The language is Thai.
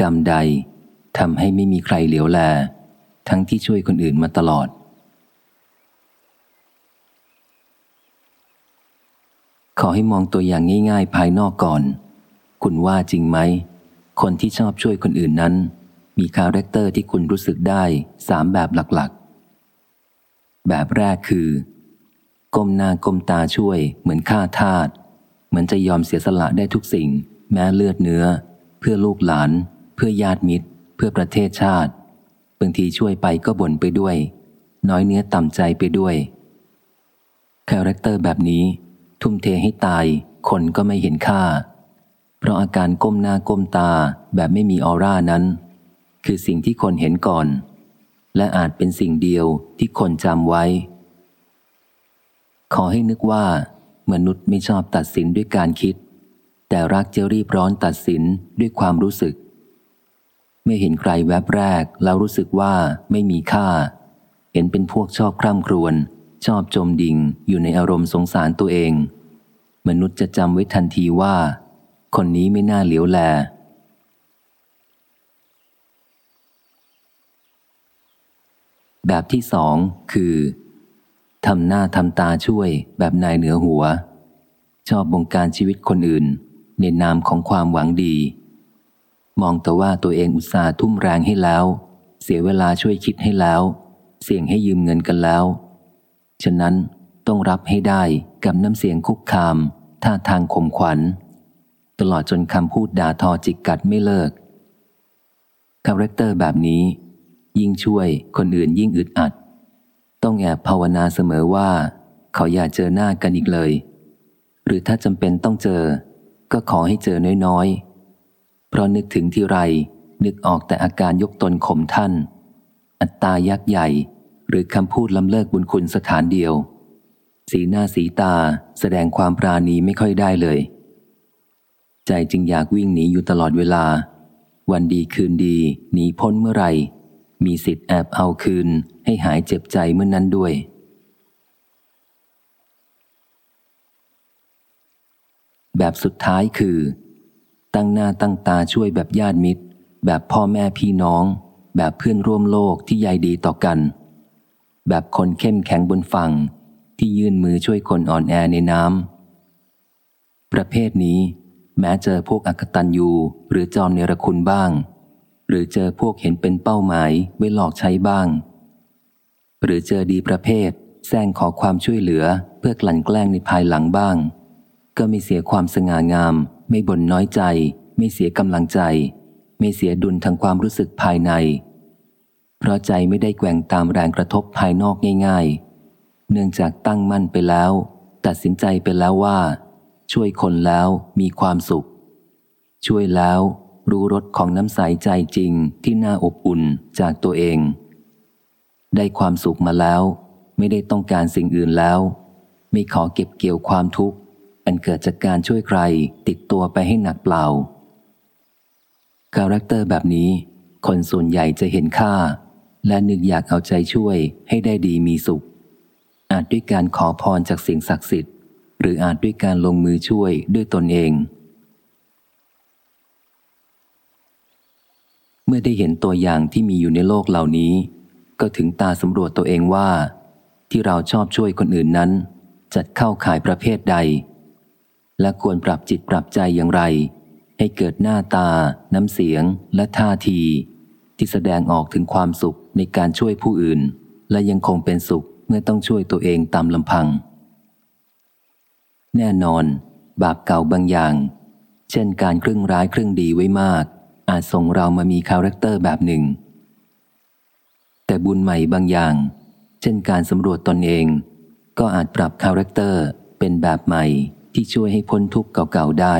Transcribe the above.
กรรมใดทำให้ไม่มีใครเหลียวแล ทั้งที่ช่วยคนอื่นมาตลอด ขอให้มองตัวอย่างง่าย ๆ ภายนอกก่อน คุณว่าจริงไหม คนที่ชอบช่วยคนอื่นนั้น มี character ที่คุณรู้สึกได้สามแบบหลักๆ แบบแรกคือ ก้มหน้าก้มตาช่วย เหมือนฆ่าทาสเหมือนจะยอมเสียสละได้ทุกสิ่ง แม้เลือดเนื้อ เพื่อลูกหลาน เพื่อญาติมิตร เพื่อประเทศชาติบางทีช่วยไปก็บ่นไปด้วย น้อยเนื้อต่ำใจไปด้วย character แบบนี้ ทุ่มเทให้ตาย คนก็ไม่เห็นค่า เพราะอาการก้มหน้าก้มตาแบบไม่มีออร่านั้น คือสิ่งที่คนเห็นก่อน และอาจเป็นสิ่งเดียวที่คนจำไว้ ขอให้นึกว่า มนุษย์ไม่ชอบตัดสินด้วยการคิด แต่รักจะรีบร้อนตัดสินด้วยความรู้สึก ไม่เห็นใครแวบแรกแล้วรู้สึกว่าไม่มีค่า เห็นเป็นพวกชอบคร่ำครวญชอบจมดิ่งอยู่ในอารมณ์สงสารตัวเอง มนุษย์จะจำไว้ทันทีว่า คนนี้ไม่น่าเหลียวแล แบบที่สองคือทำหน้าทำตาช่วยแบบนายเหนือหัว ชอบบงการชีวิตคนอื่น ในนามของความหวังดี มองแต่ว่าตัวเองอุตส่าห์ทุ่มแรงให้แล้ว เสียเวลาช่วยคิดให้แล้ว เสี่ยงให้ยืมเงินกันแล้ว ฉะนั้นต้องรับให้ได้กับน้ำเสียงคุกคาม ท่าทางข่มขวัญ ตลอดจนคำพูดด่าทอจิกกัดไม่เลิกcharacter แบบนี้ ยิ่งช่วยคนอื่นยิ่งอึดอัด ต้องแอบภาวนาเสมอว่า เขาอย่าเจอหน้ากันอีกเลย หรือถ้าจำเป็นต้องเจอ ก็ขอให้เจอน้อย เพราะนึกถึงที่ไร นึกออกแต่อาการยกตนข่มท่าน อัตตายักษ์ใหญ่ หรือคำพูดล้ำเลิกบุญคุณสถานเดียว สีหน้าสีตาแสดงความปราณีไม่ค่อยได้เลย ใจจึงอยากวิ่งหนีอยู่ตลอดเวลา วันดีคืนดีหนีพ้นเมื่อไหร่ มีสิทธิ์แอบเอาคืนให้หายเจ็บใจเมื่อนนั้นด้วยแบบสุดท้ายคือ ตั้งหน้าตั้งตาช่วยแบบญาติมิตร แบบพ่อแม่พี่น้อง แบบเพื่อนร่วมโลกที่ใยดีต่อกัน แบบคนเข้มแข็งบนฝั่ง ที่ยื่นมือช่วยคนอ่อนแอในน้ำประเภทนี้แม้เจอพวกอักตันยูหรือจอมเนรคุณบ้าง หรือเจอพวกเห็นเป็นเป้าหมายไว้หลอกใช้บ้าง หรือเจอดีประเภทแซงขอความช่วยเหลือเพื่อกลั่นแกล้งในภายหลังบ้าง ก็ม่เสียความสง่างาม ไม่บ่นน้อยใจ ไม่เสียกำลังใจ ไม่เสียดุลทางความรู้สึกภายใน เพราะใจไม่ได้แกว่งตามแรงกระทบภายนอกง่าย ๆ เนื่องจากตั้งมั่นไปแล้ว ตัดสินใจไปแล้วว่า ช่วยคนแล้วมีความสุข ช่วยแล้วรู้รสของน้ำใสใจจริงที่น่าอบอุ่นจากตัวเอง ได้ความสุขมาแล้ว ไม่ได้ต้องการสิ่งอื่นแล้ว ไม่ขอเก็บเกี่ยวความทุกข์ อันเกิดจากการช่วยใครติดตัวไปให้หนักเปล่า character แบบนี้ คนส่วนใหญ่จะเห็นค่า และนึกอยากเอาใจช่วยให้ได้ดีมีสุข อาจด้วยการขอพรจากสิ่งศักดิ์สิทธิ์ หรืออาจด้วยการลงมือช่วยด้วยตนเอง เมื่อได้เห็นตัวอย่างที่มีอยู่ในโลกเหล่านี้ ก็ถึงตาสำรวจตัวเองว่า ที่เราชอบช่วยคนอื่นนั้นจัดเข้าขายประเภทใด และควรปรับจิตปรับใจอย่างไร ให้เกิดหน้าตา น้ำเสียง และท่าที ที่แสดงออกถึงความสุขในการช่วยผู้อื่น และยังคงเป็นสุขเมื่อต้องช่วยตัวเองตามลำพัง แน่นอน บาปเก่าบางอย่าง เช่นการครึ่งร้ายครึ่งดีไว้มาก อาจส่งเรามามี character แบบหนึ่ง แต่บุญใหม่บางอย่าง เช่นการสำรวจตนเอง ก็อาจปรับ characterเป็นแบบใหม่ ที่ช่วยให้พ้นทุกข์เก่าๆได้